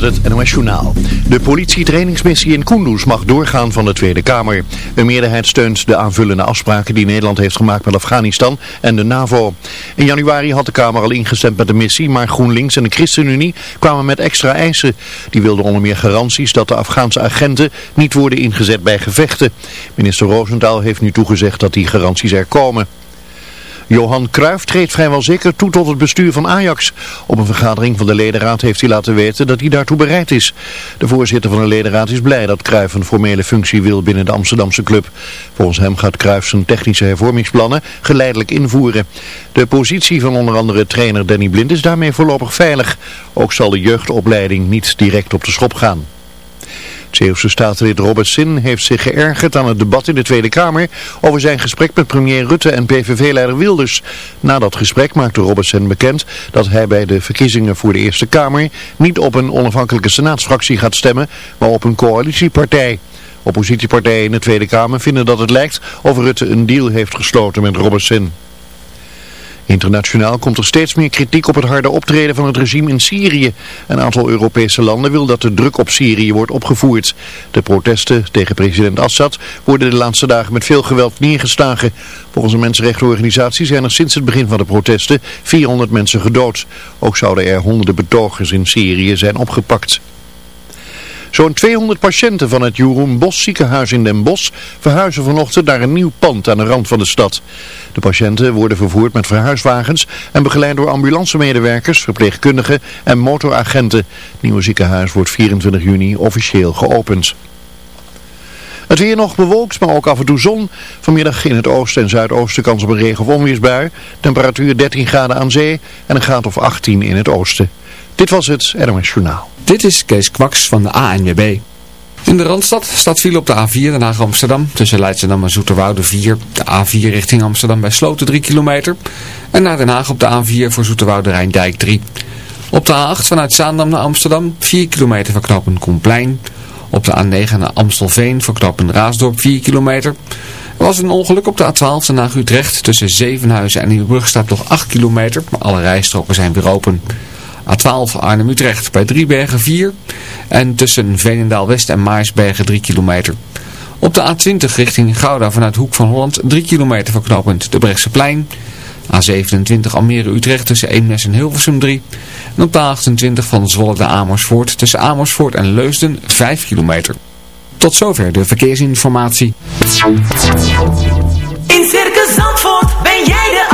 met het NOS Journaal. De politietrainingsmissie in Kunduz mag doorgaan van de Tweede Kamer. Een meerderheid steunt de aanvullende afspraken die Nederland heeft gemaakt met Afghanistan en de NAVO. In januari had de Kamer al ingestemd met de missie, maar GroenLinks en de ChristenUnie kwamen met extra eisen. Die wilden onder meer garanties dat de Afghaanse agenten niet worden ingezet bij gevechten. Minister Roosentaal heeft nu toegezegd dat die garanties er komen. Johan Cruijff treedt vrijwel zeker toe tot het bestuur van Ajax. Op een vergadering van de ledenraad heeft hij laten weten dat hij daartoe bereid is. De voorzitter van de ledenraad is blij dat Cruijff een formele functie wil binnen de Amsterdamse club. Volgens hem gaat Cruijff zijn technische hervormingsplannen geleidelijk invoeren. De positie van onder andere trainer Danny Blind is daarmee voorlopig veilig. Ook zal de jeugdopleiding niet direct op de schop gaan. Zeeuwse staatslid Robert Sin heeft zich geërgerd aan het debat in de Tweede Kamer over zijn gesprek met premier Rutte en PVV-leider Wilders. Na dat gesprek maakte Robert Sin bekend dat hij bij de verkiezingen voor de Eerste Kamer niet op een onafhankelijke senaatsfractie gaat stemmen, maar op een coalitiepartij. Oppositiepartijen in de Tweede Kamer vinden dat het lijkt of Rutte een deal heeft gesloten met Robert Sin. Internationaal komt er steeds meer kritiek op het harde optreden van het regime in Syrië. Een aantal Europese landen wil dat de druk op Syrië wordt opgevoerd. De protesten tegen president Assad worden de laatste dagen met veel geweld neergeslagen. Volgens een mensenrechtenorganisatie zijn er sinds het begin van de protesten 400 mensen gedood. Ook zouden er honderden betogers in Syrië zijn opgepakt. Zo'n 200 patiënten van het Jeroen Bos ziekenhuis in Den Bosch verhuizen vanochtend naar een nieuw pand aan de rand van de stad. De patiënten worden vervoerd met verhuiswagens en begeleid door ambulancemedewerkers, verpleegkundigen en motoragenten. Het nieuwe ziekenhuis wordt 24 juni officieel geopend. Het weer nog bewolkt, maar ook af en toe zon. Vanmiddag in het oosten en zuidoosten kans op een regen- of onweersbui. Temperatuur 13 graden aan zee en een graad of 18 in het oosten. Dit was het NOS Journaal. Dit is Kees Kwaks van de ANWB. In de Randstad staat file op de A4 Den Haag Amsterdam tussen Leidschendam en Zoeterwoude 4. De A4 richting Amsterdam bij Sloten 3 kilometer. En naar Den Haag op de A4 voor Zoeterwoude Rijndijk 3. Op de A8 vanuit Zaandam naar Amsterdam 4 kilometer van knopen Koenplein. Op de A9 naar Amstelveen voor knopen Raasdorp 4 kilometer. Er was een ongeluk op de A12 naar Utrecht tussen Zevenhuizen en Nieuwebrug staat nog 8 kilometer. Maar alle rijstroken zijn weer open. A12 Arnhem-Utrecht bij Driebergen 4 en tussen Veenendaal-West en Maarsbergen 3 kilometer. Op de A20 richting Gouda vanuit Hoek van Holland 3 kilometer van knooppunt de Brechtseplein. A27 Almere-Utrecht tussen Eemnes en Hilversum 3. En op de A28 van Zwolle de Amersfoort tussen Amersfoort en Leusden 5 kilometer. Tot zover de verkeersinformatie. In Circus Zandvoort ben jij de.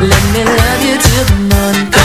Let me love you till the morning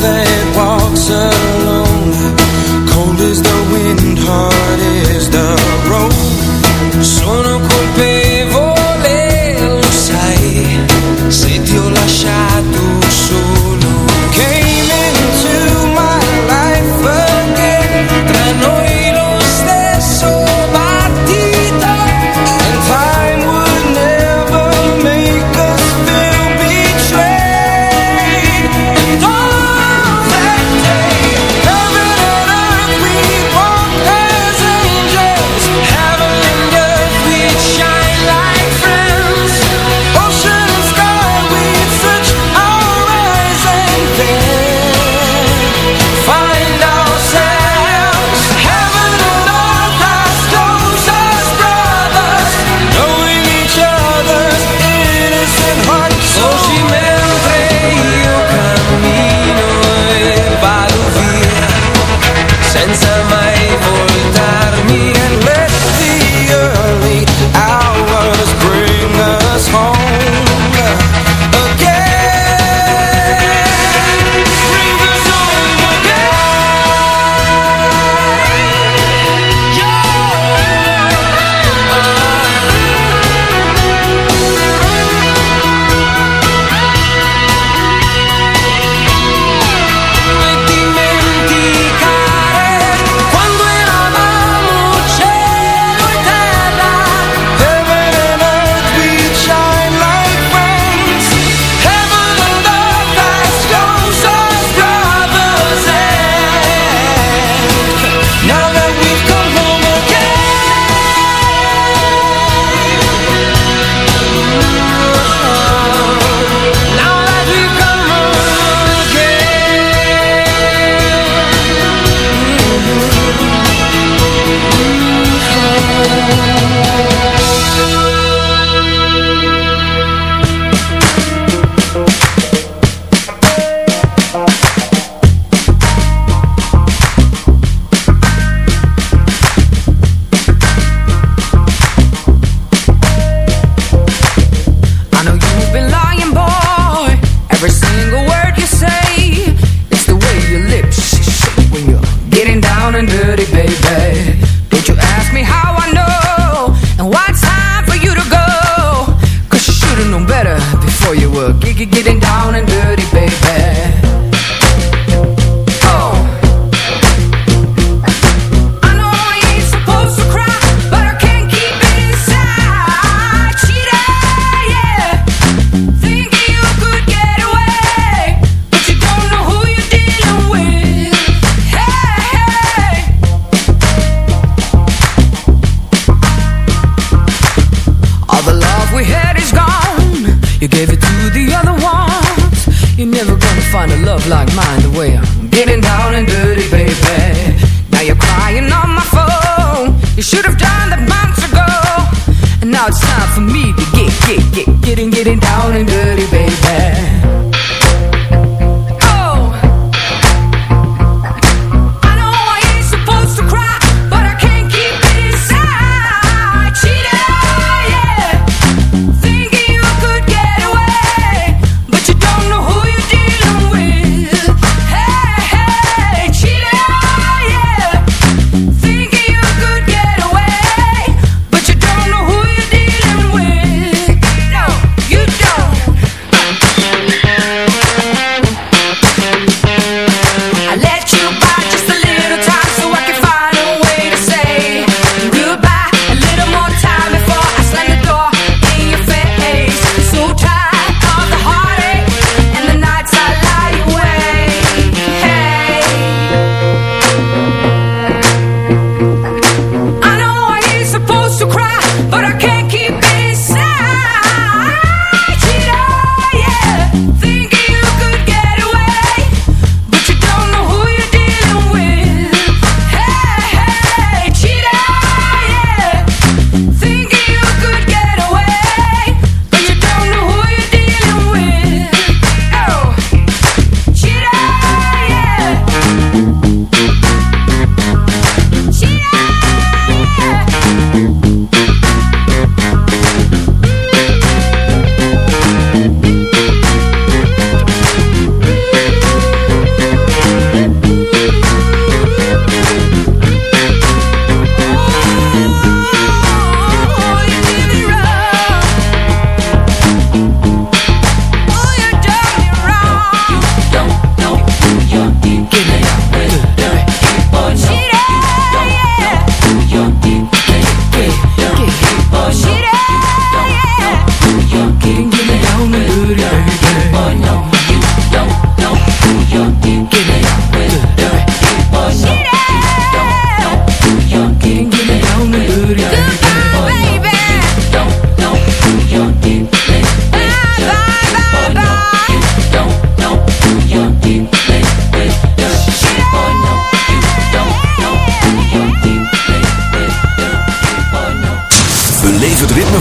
baby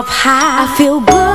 Up high. I feel good,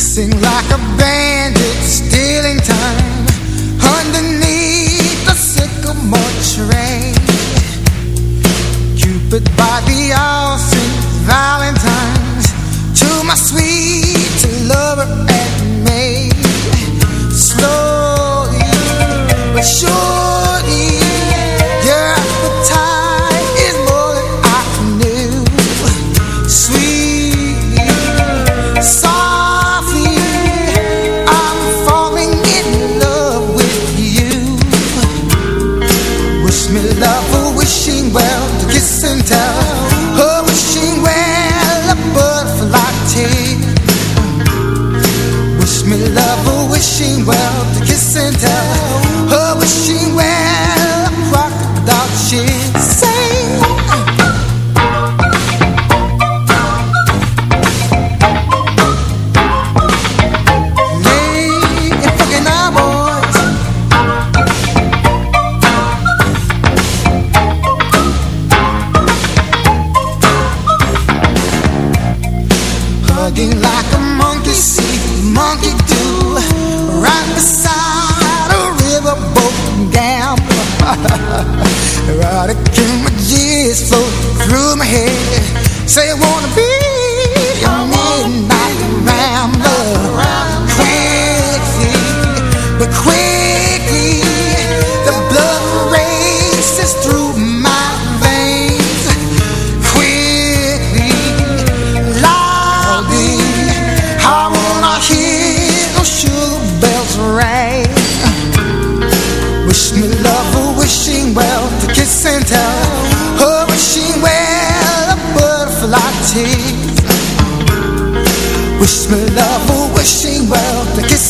Racing like a bandit, stealing time. Underneath the sycamore tree Cupid by the all Valentine's. To my sweet lover and me Slowly but surely center. Oh, she wear a butterfly teeth. Wish me love, oh, wishing well To kiss